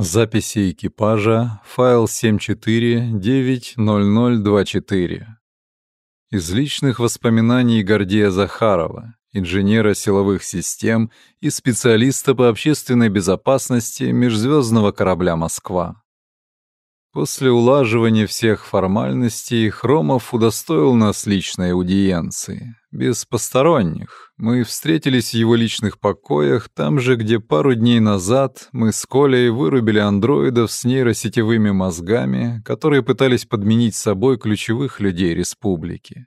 Записи экипажа, файл 7490024. Из личных воспоминаний Гордея Захарова, инженера силовых систем и специалиста по общественной безопасности межзвездного корабля «Москва». После улаживания всех формальностей Хромов удостоил нас личной аудиенции. Без посторонних. Мы встретились в его личных покоях, там же, где пару дней назад мы с Колей вырубили андроидов с нейросетевыми мозгами, которые пытались подменить собой ключевых людей республики.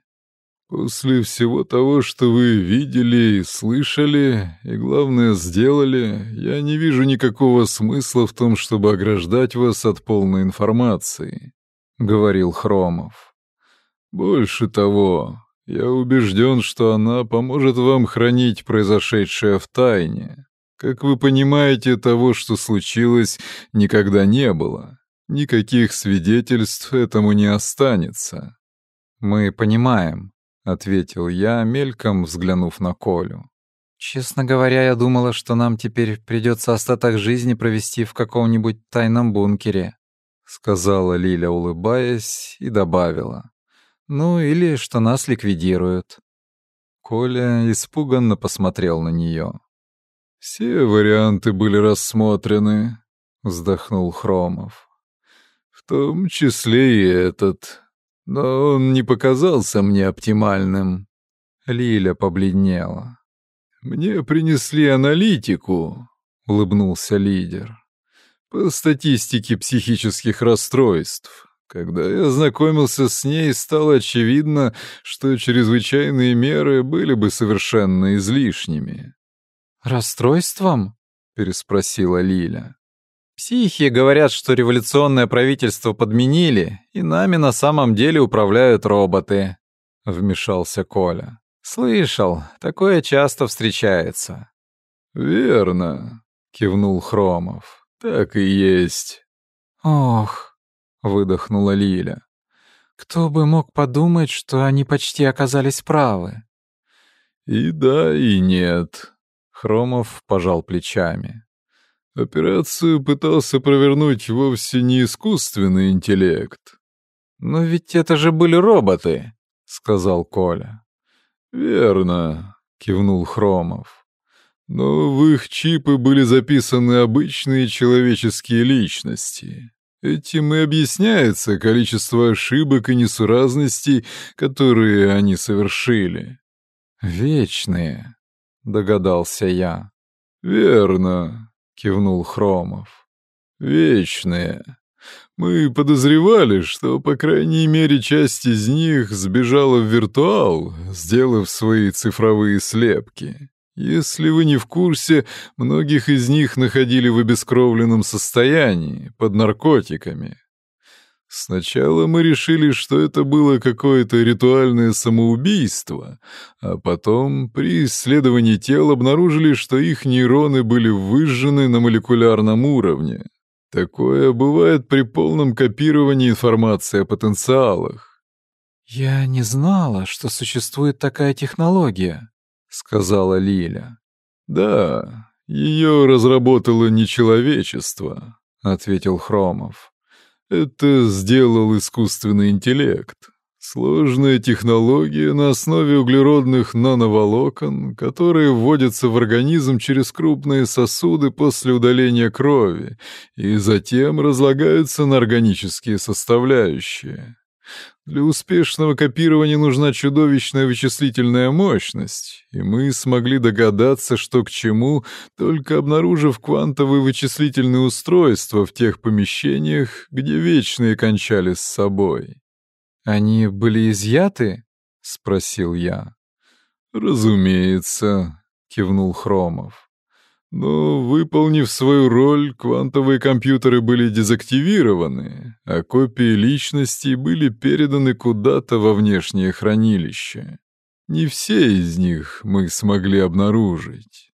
После всего того, что вы видели и слышали, и, главное, сделали, я не вижу никакого смысла в том, чтобы ограждать вас от полной информации», — говорил Хромов. «Больше того, я убежден, что она поможет вам хранить произошедшее в тайне. Как вы понимаете, того, что случилось, никогда не было. Никаких свидетельств этому не останется». «Мы понимаем», — ответил я, мельком взглянув на Колю. «Честно говоря, я думала, что нам теперь придется остаток жизни провести в каком-нибудь тайном бункере», — сказала Лиля, улыбаясь, и добавила. «Ну, или что нас ликвидируют». Коля испуганно посмотрел на нее. «Все варианты были рассмотрены», — вздохнул Хромов. «В том числе и этот но он не показался мне оптимальным. Лиля побледнела. «Мне принесли аналитику», — улыбнулся лидер. «По статистике психических расстройств. Когда я знакомился с ней, стало очевидно, что чрезвычайные меры были бы совершенно излишними». «Расстройством?» — переспросила Лиля. Психи говорят, что революционное правительство подменили, и нами на самом деле управляют роботы», — вмешался Коля. «Слышал, такое часто встречается». «Верно», — кивнул Хромов. «Так и есть». «Ох», — выдохнула Лиля. «Кто бы мог подумать, что они почти оказались правы?» «И да, и нет», — Хромов пожал плечами. Операцию пытался провернуть вовсе не искусственный интеллект. «Но ведь это же были роботы», — сказал Коля. «Верно», — кивнул Хромов. «Но в их чипы были записаны обычные человеческие личности. Этим и объясняется количество ошибок и несуразностей, которые они совершили». «Вечные», — догадался я. «Верно», — кивнул Хромов. «Вечные. Мы подозревали, что, по крайней мере, часть из них сбежала в виртуал, сделав свои цифровые слепки. Если вы не в курсе, многих из них находили в обескровленном состоянии, под наркотиками. Сначала мы решили, что это было какое-то ритуальное самоубийство, а потом при исследовании тел обнаружили, что их нейроны были выжжены на молекулярном уровне. Такое бывает при полном копировании информации о потенциалах. «Я не знала, что существует такая технология», — сказала Лиля. «Да, ее разработало не человечество», — ответил Хромов. Это сделал искусственный интеллект. Сложная технология на основе углеродных нановолокон, которые вводятся в организм через крупные сосуды после удаления крови и затем разлагаются на органические составляющие. Для успешного копирования нужна чудовищная вычислительная мощность, и мы смогли догадаться, что к чему, только обнаружив квантовые вычислительные устройства в тех помещениях, где вечные кончали с собой. «Они были изъяты?» — спросил я. «Разумеется», — кивнул Хромов. Но, выполнив свою роль, квантовые компьютеры были дезактивированы, а копии личностей были переданы куда-то во внешнее хранилище. Не все из них мы смогли обнаружить.